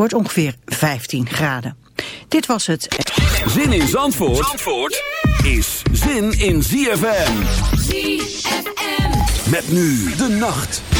wordt ongeveer 15 graden. Dit was het. Zin in Zandvoort, Zandvoort is zin in ZFM. ZFM. Met nu de nacht.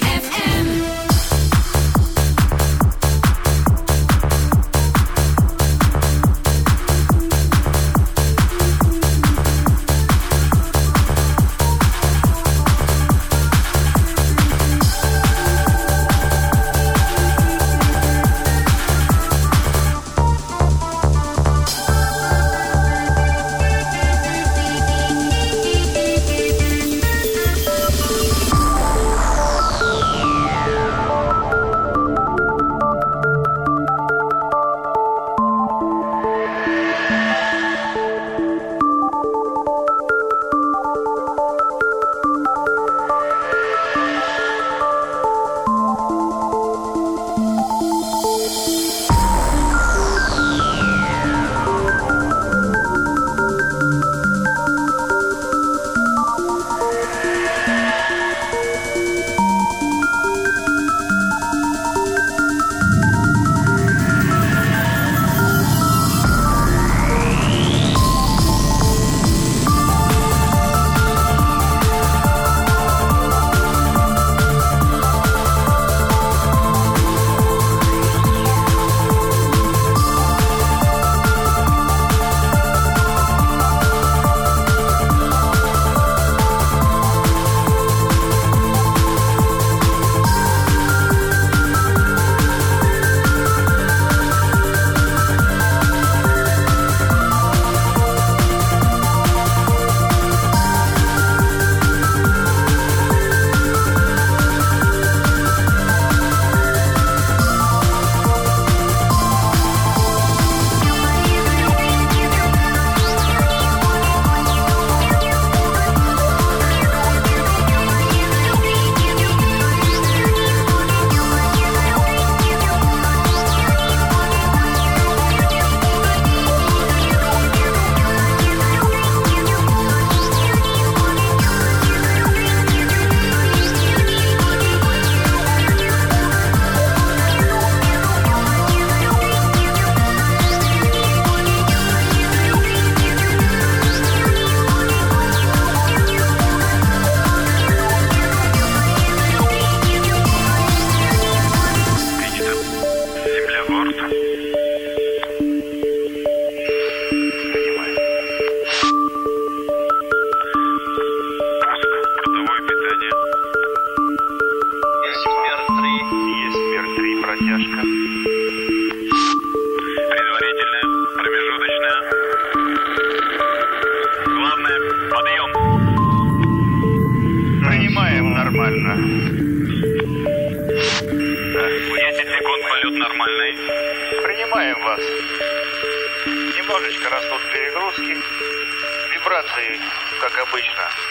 протяжка. Предварительная, промежуточная. Главное, подъем. Принимаем нормально. 10 секунд полет нормальный. Принимаем вас. Немножечко растут перегрузки. Вибрации, как обычно.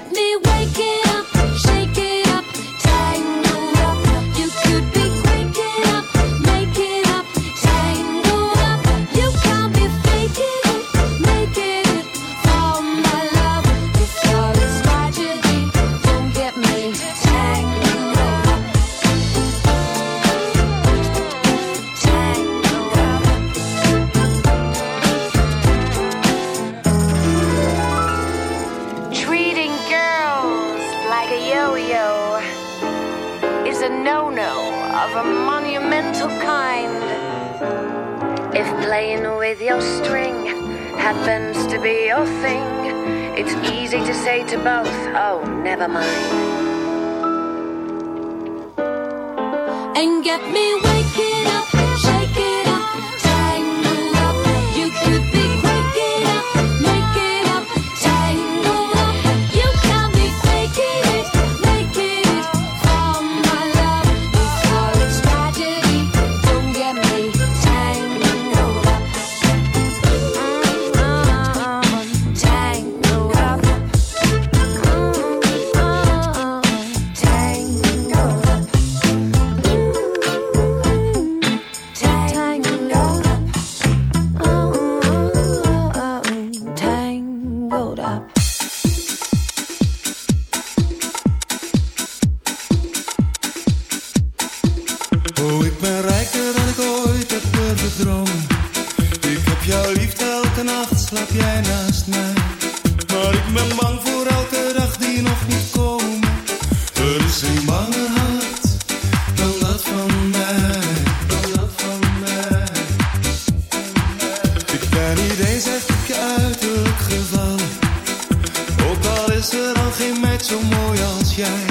meid zo mooi als jij.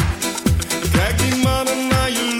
Kijk die mannen naar je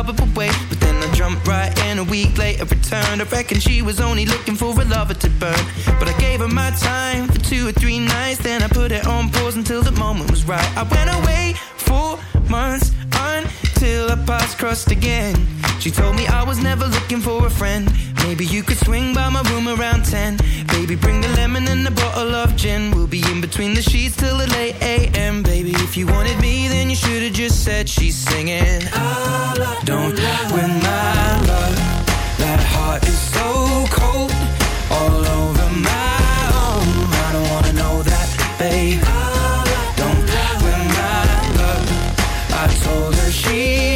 would wait. But then I jumped right in a week later, returned. I reckon she was only looking for a lover to burn. But I gave her my time for two or three nights. Then I put it on pause until the moment was right. I went away for months until our paths crossed again. She told me I was never looking for a friend. Maybe you could swing by my room around 10. Baby, bring the lemon and a bottle of gin. We'll be in between the sheets till the late AM. Baby, if you wanted me, then you should have just said she's singing. I Don't win my love. That heart is so cold. All over my own. I don't wanna know that, babe. Don't win my love. I told her she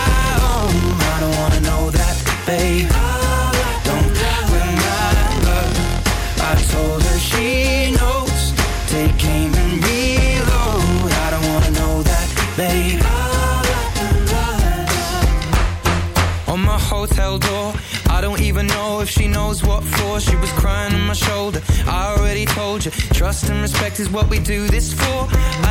trust and respect is what we do this for.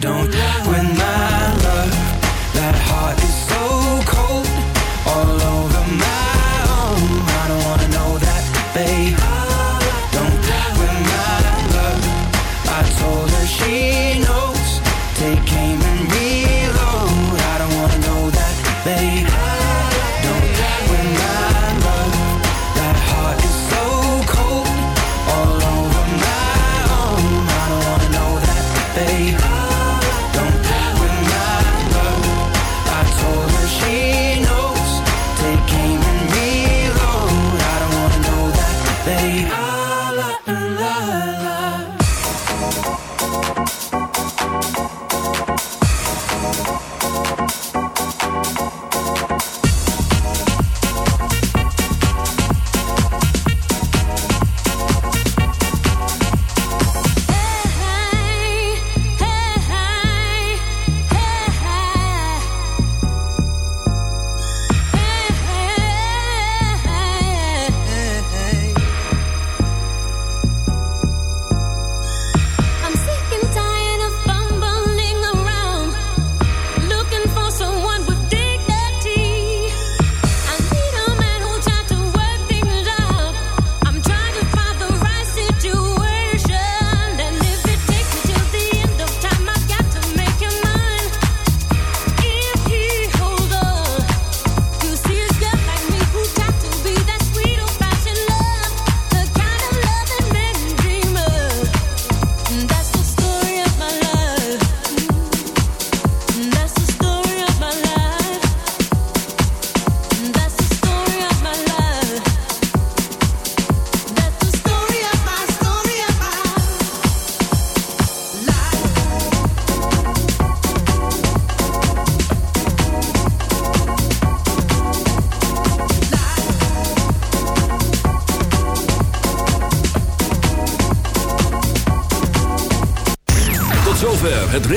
Don't win my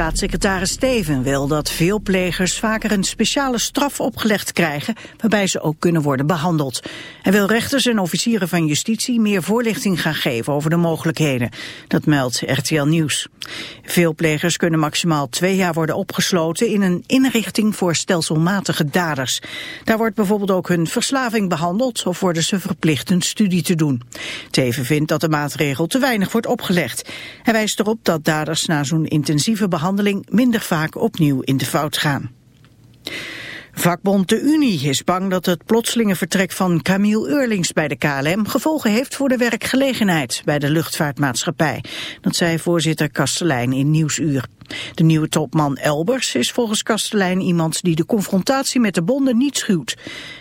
Staatssecretaris Steven wil dat veel plegers vaker een speciale straf opgelegd krijgen waarbij ze ook kunnen worden behandeld. Hij wil rechters en officieren van justitie meer voorlichting gaan geven over de mogelijkheden. Dat meldt RTL Nieuws. Veel plegers kunnen maximaal twee jaar worden opgesloten in een inrichting voor stelselmatige daders. Daar wordt bijvoorbeeld ook hun verslaving behandeld of worden ze verplicht een studie te doen. Teven vindt dat de maatregel te weinig wordt opgelegd. Hij wijst erop dat daders na zo'n intensieve behandeling minder vaak opnieuw in de fout gaan. Vakbond De Unie is bang dat het plotselinge vertrek van Camille Eurlings bij de KLM gevolgen heeft voor de werkgelegenheid bij de luchtvaartmaatschappij. Dat zei voorzitter Kastelein in Nieuwsuur. De nieuwe topman Elbers is volgens Kastelein iemand die de confrontatie met de bonden niet schuwt.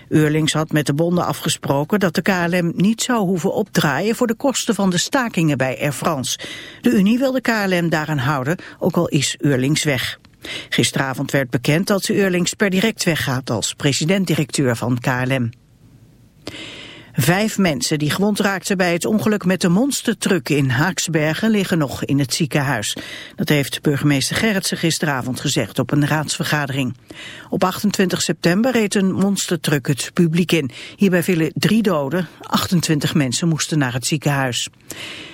Eurlings had met de bonden afgesproken dat de KLM niet zou hoeven opdraaien voor de kosten van de stakingen bij Air France. De Unie wil de KLM daaraan houden, ook al is Eurlings weg. Gisteravond werd bekend dat ze Eurlings per direct weggaat als president-directeur van KLM. Vijf mensen die gewond raakten bij het ongeluk met de monstertruck in Haaksbergen liggen nog in het ziekenhuis. Dat heeft burgemeester Gerritsen gisteravond gezegd op een raadsvergadering. Op 28 september reed een monstertruck het publiek in. Hierbij vielen drie doden, 28 mensen moesten naar het ziekenhuis.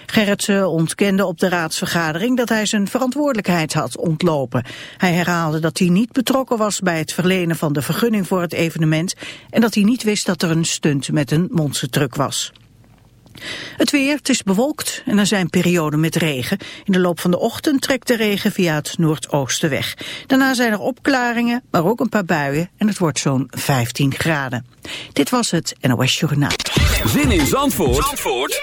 Gerritsen ontkende op de raadsvergadering dat hij zijn verantwoordelijkheid had ontlopen. Hij herhaalde dat hij niet betrokken was bij het verlenen van de vergunning voor het evenement en dat hij niet wist dat er een stunt met een monstertruck was. Het weer, het is bewolkt en er zijn perioden met regen. In de loop van de ochtend trekt de regen via het noordoosten weg. Daarna zijn er opklaringen, maar ook een paar buien en het wordt zo'n 15 graden. Dit was het NOS Journaal. Zin in Zandvoort, Zandvoort?